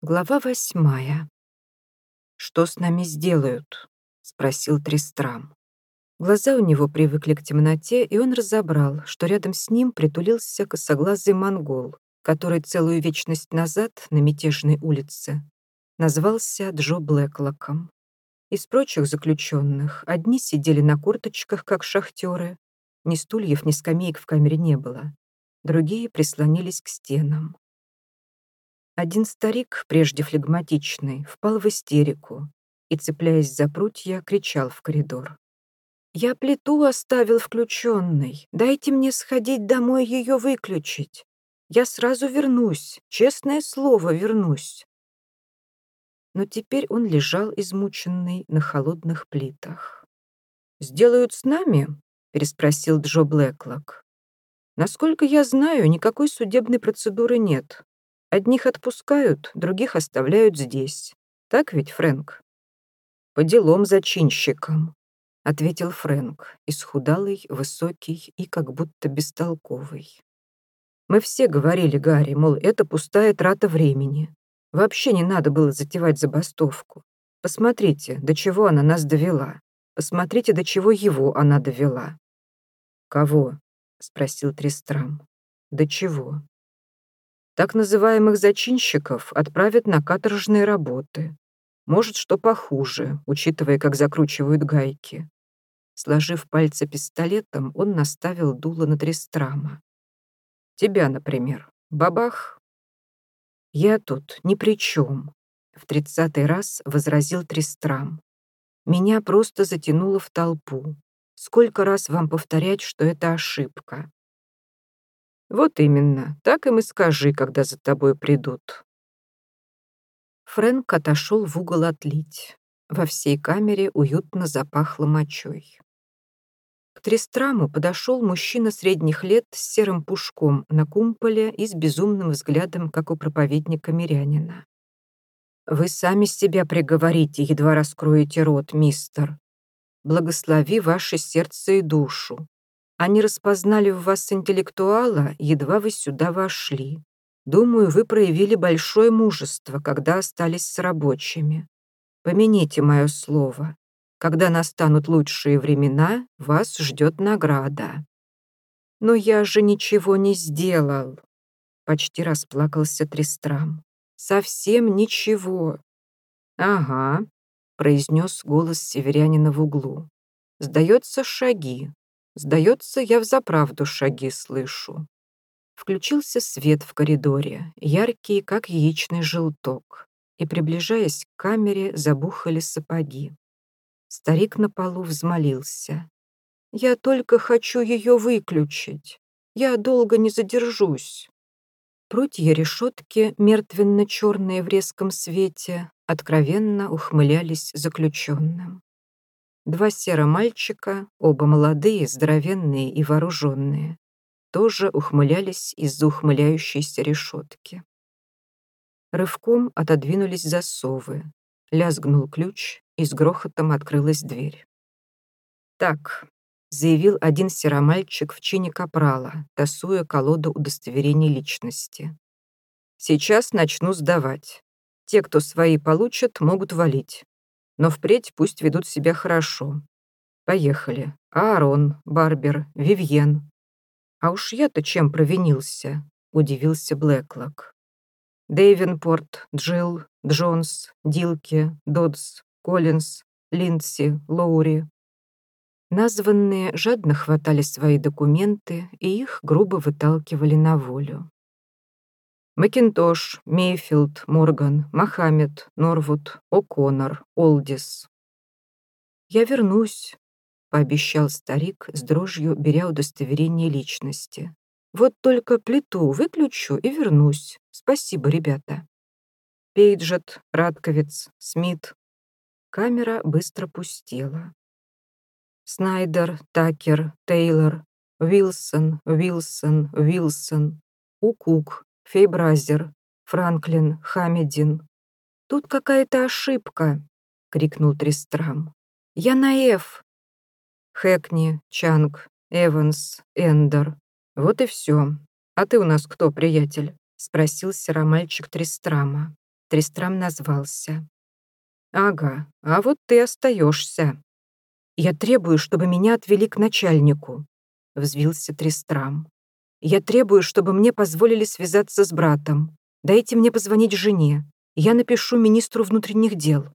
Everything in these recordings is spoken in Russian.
Глава восьмая. «Что с нами сделают?» — спросил Тристрам. Глаза у него привыкли к темноте, и он разобрал, что рядом с ним притулился косоглазый монгол, который целую вечность назад на мятежной улице назвался Джо Блэклоком. Из прочих заключенных одни сидели на курточках, как шахтеры, ни стульев, ни скамеек в камере не было, другие прислонились к стенам. Один старик, прежде флегматичный, впал в истерику и, цепляясь за прутья, кричал в коридор. «Я плиту оставил включенной. Дайте мне сходить домой ее выключить. Я сразу вернусь, честное слово, вернусь». Но теперь он лежал измученный на холодных плитах. «Сделают с нами?» — переспросил Джо Блэклок. «Насколько я знаю, никакой судебной процедуры нет. Одних отпускают, других оставляют здесь. Так ведь, Фрэнк? По делам зачинщикам, ответил Фрэнк, исхудалый, высокий и как будто бестолковый. Мы все говорили Гарри, мол, это пустая трата времени. Вообще не надо было затевать забастовку. Посмотрите, до чего она нас довела. Посмотрите, до чего его она довела. «Кого?» — спросил Тристрам. «До чего?» Так называемых зачинщиков отправят на каторжные работы. Может, что похуже, учитывая, как закручивают гайки. Сложив пальцы пистолетом, он наставил дуло на Тристрама. «Тебя, например. Бабах?» «Я тут ни при чем», — в тридцатый раз возразил Тристрам. «Меня просто затянуло в толпу. Сколько раз вам повторять, что это ошибка? Вот именно, так им и скажи, когда за тобой придут. Фрэнк отошел в угол отлить. Во всей камере уютно запахло мочой. К Трестраму подошел мужчина средних лет с серым пушком на кумполе и с безумным взглядом, как у проповедника мирянина. «Вы сами себя приговорите, едва раскроете рот, мистер. Благослови ваше сердце и душу. Они распознали в вас интеллектуала, едва вы сюда вошли. Думаю, вы проявили большое мужество, когда остались с рабочими. Помяните мое слово. Когда настанут лучшие времена, вас ждет награда. Но я же ничего не сделал. Почти расплакался Тристрам. Совсем ничего. Ага, произнес голос северянина в углу. Сдается шаги. Сдается, я взаправду шаги слышу. Включился свет в коридоре, яркий, как яичный желток, и, приближаясь к камере, забухали сапоги. Старик на полу взмолился. «Я только хочу ее выключить. Я долго не задержусь». Прутья решетки, мертвенно-черные в резком свете, откровенно ухмылялись заключенным. Два серо-мальчика, оба молодые, здоровенные и вооруженные, тоже ухмылялись из-за ухмыляющейся решетки. Рывком отодвинулись засовы, лязгнул ключ, и с грохотом открылась дверь. «Так», — заявил один серомальчик в чине капрала, тасуя колоду удостоверений личности. «Сейчас начну сдавать. Те, кто свои получат, могут валить но впредь пусть ведут себя хорошо. Поехали. Аарон, Барбер, Вивьен. А уж я-то чем провинился, удивился Блэклок. Дейвенпорт, Джилл, Джонс, Дилки, Додс, Коллинз, Линдси, Лоури. Названные жадно хватали свои документы и их грубо выталкивали на волю. Макинтош, Мейфилд, Морган, Мохаммед, Норвуд, О'Коннор, Олдис. «Я вернусь», — пообещал старик с дрожью, беря удостоверение личности. «Вот только плиту выключу и вернусь. Спасибо, ребята». Пейджет, Радковец, Смит. Камера быстро пустела. Снайдер, Такер, Тейлор, Уилсон, Уилсон, Уилсон, Укук, Фейбразер, Франклин, Хамедин. Тут какая-то ошибка, крикнул Тристрам. Я на Ф. Хэкни, Чанг, Эванс, Эндер. Вот и все. А ты у нас кто, приятель? Спросил серомальчик Тристрама. Тристрам назвался. «Ага, а вот ты остаешься. Я требую, чтобы меня отвели к начальнику», — взвился Тристрам. «Я требую, чтобы мне позволили связаться с братом. Дайте мне позвонить жене. Я напишу министру внутренних дел».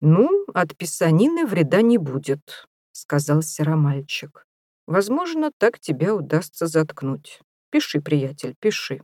«Ну, от писанины вреда не будет», — сказал серомальчик. «Возможно, так тебя удастся заткнуть. Пиши, приятель, пиши».